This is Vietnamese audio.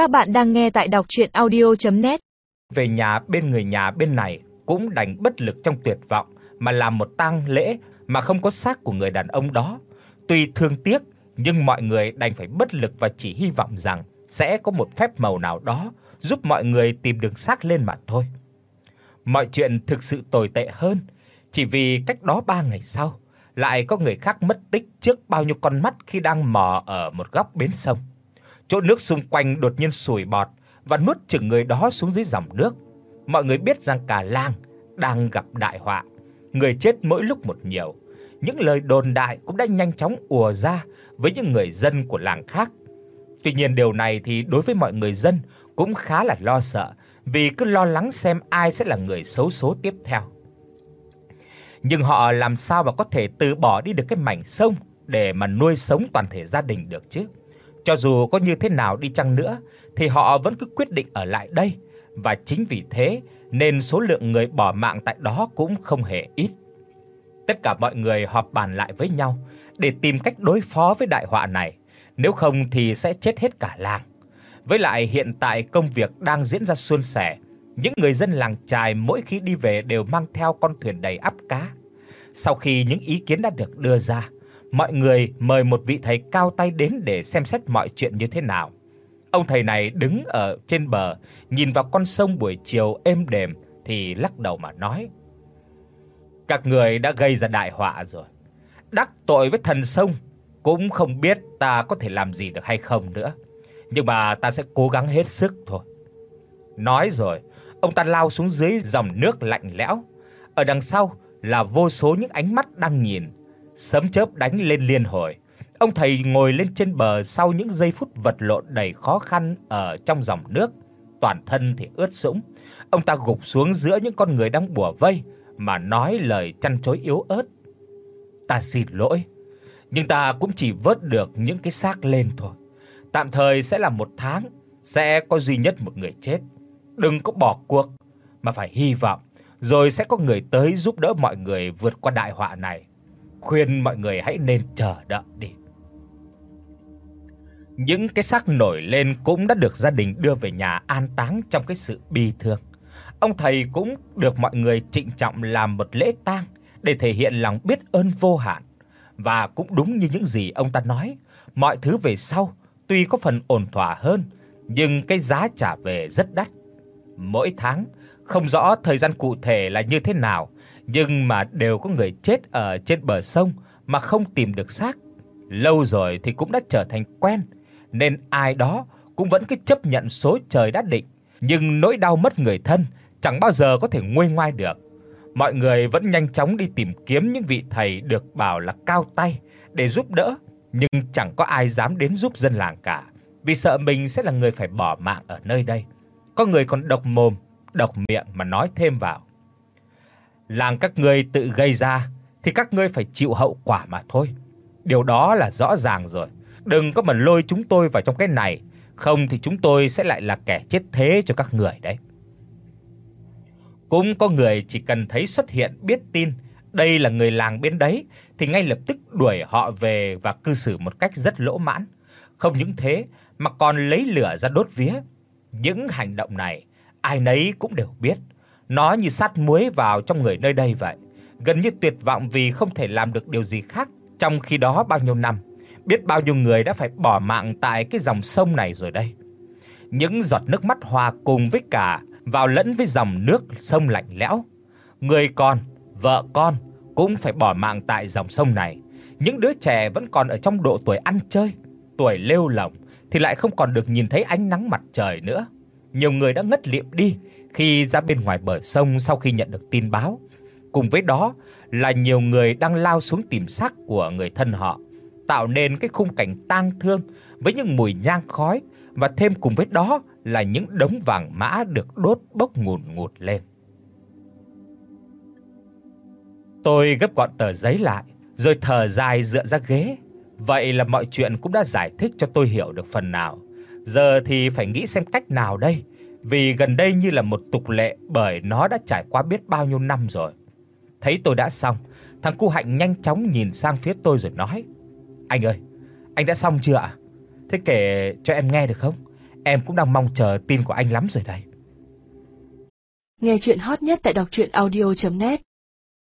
Các bạn đang nghe tại đọc audio net Về nhà bên người nhà bên này cũng đành bất lực trong tuyệt vọng mà làm một tang lễ mà không có xác của người đàn ông đó. Tuy thương tiếc nhưng mọi người đành phải bất lực và chỉ hy vọng rằng sẽ có một phép màu nào đó giúp mọi người tìm được xác lên mà thôi. Mọi chuyện thực sự tồi tệ hơn, chỉ vì cách đó 3 ngày sau, lại có người khác mất tích trước bao nhiêu con mắt khi đang mò ở một góc bến sông. Chỗ nước xung quanh đột nhiên sủi bọt và nuốt chửng người đó xuống dưới dòng nước. Mọi người biết rằng cả làng đang gặp đại họa, người chết mỗi lúc một nhiều. Những lời đồn đại cũng đã nhanh chóng ùa ra với những người dân của làng khác. Tuy nhiên điều này thì đối với mọi người dân cũng khá là lo sợ, vì cứ lo lắng xem ai sẽ là người xấu số tiếp theo. Nhưng họ làm sao mà có thể từ bỏ đi được cái mảnh sông để mà nuôi sống toàn thể gia đình được chứ? Cho dù có như thế nào đi chăng nữa thì họ vẫn cứ quyết định ở lại đây và chính vì thế nên số lượng người bỏ mạng tại đó cũng không hề ít. Tất cả mọi người họp bàn lại với nhau để tìm cách đối phó với đại họa này, nếu không thì sẽ chết hết cả làng. Với lại hiện tại công việc đang diễn ra suôn sẻ, những người dân làng trài mỗi khi đi về đều mang theo con thuyền đầy ắp cá. Sau khi những ý kiến đã được đưa ra, mọi người mời một vị thầy cao tay đến để xem xét mọi chuyện như thế nào. Ông thầy này đứng ở trên bờ, nhìn vào con sông buổi chiều êm đềm thì lắc đầu mà nói: "Các người đã gây ra đại họa rồi. Đắc tội với thần sông, cũng không biết ta có thể làm gì được hay không nữa, nhưng mà ta sẽ cố gắng hết sức thôi." Nói rồi, ông ta lao xuống dưới dòng nước lạnh lẽo. Ở đằng sau là vô số những ánh mắt đang nhìn, sấm chớp đánh lên liên hồi. Ông thầy ngồi lên trên bờ sau những giây phút vật lộn đầy khó khăn ở trong dòng nước, toàn thân thì ướt sũng. Ông ta gục xuống giữa những con người đang bủa vây mà nói lời chăn chối yếu ớt. "Ta xin lỗi, nhưng ta cũng chỉ vớt được những cái xác lên thôi. Tạm thời sẽ là một tháng sẽ có duy nhất một người chết. Đừng có bỏ cuộc mà phải hy vọng rồi sẽ có người tới giúp đỡ mọi người vượt qua đại họa này. Khuyên mọi người hãy nên chờ đợi đi." Những cái xác nổi lên cũng đã được gia đình đưa về nhà an táng trong cái sự bi thương. Ông thầy cũng được mọi người trịnh trọng làm một lễ tang để thể hiện lòng biết ơn vô hạn. Và cũng đúng như những gì ông ta nói, mọi thứ về sau tuy có phần ổn thỏa hơn, nhưng cái giá trả về rất đắt. Mỗi tháng, không rõ thời gian cụ thể là như thế nào, nhưng mà đều có người chết ở trên bờ sông mà không tìm được xác. Lâu rồi thì cũng đã trở thành quen nên ai đó cũng vẫn cứ chấp nhận số trời đã định, nhưng nỗi đau mất người thân chẳng bao giờ có thể nguôi ngoai được. Mọi người vẫn nhanh chóng đi tìm kiếm những vị thầy được bảo là cao tay để giúp đỡ, nhưng chẳng có ai dám đến giúp dân làng cả, vì sợ mình sẽ là người phải bỏ mạng ở nơi đây. Có người còn độc mồm, độc miệng mà nói thêm vào. Làng các ngươi tự gây ra thì các ngươi phải chịu hậu quả mà thôi. Điều đó là rõ ràng rồi. Đừng có mà lôi chúng tôi vào trong cái này, không thì chúng tôi sẽ lại là kẻ chết thế cho các người đấy. Cũng có người chỉ cần thấy xuất hiện biết tin đây là người làng bên đấy thì ngay lập tức đuổi họ về và cư xử một cách rất lỗ mãn. Không những thế mà còn lấy lửa ra đốt vía. Những hành động này ai nấy cũng đều biết, nó như sát muối vào trong người nơi đây vậy, gần như tuyệt vọng vì không thể làm được điều gì khác. Trong khi đó bao nhiêu năm, biết bao nhiêu người đã phải bỏ mạng tại cái dòng sông này rồi đây. Những giọt nước mắt hòa cùng với cả vào lẫn với dòng nước sông lạnh lẽo. Người con, vợ con cũng phải bỏ mạng tại dòng sông này. Những đứa trẻ vẫn còn ở trong độ tuổi ăn chơi, tuổi lêu lỏng thì lại không còn được nhìn thấy ánh nắng mặt trời nữa. Nhiều người đã ngất lịm đi khi ra bên ngoài bờ sông sau khi nhận được tin báo. Cùng với đó là nhiều người đang lao xuống tìm xác của người thân họ tạo nên cái khung cảnh tang thương với những mùi nhang khói và thêm cùng với đó là những đống vàng mã được đốt bốc ngùn ngụt lên. Tôi gấp gọn tờ giấy lại, rồi thở dài dựa ra ghế. Vậy là mọi chuyện cũng đã giải thích cho tôi hiểu được phần nào. Giờ thì phải nghĩ xem cách nào đây, vì gần đây như là một tục lệ bởi nó đã trải qua biết bao nhiêu năm rồi. Thấy tôi đã xong, thằng cu Hạnh nhanh chóng nhìn sang phía tôi rồi nói: anh ơi, anh đã xong chưa ạ? Thế kể cho em nghe được không? em cũng đang mong chờ tin của anh lắm rồi đây. Nghe truyện hot nhất tại doctruyenaudio.net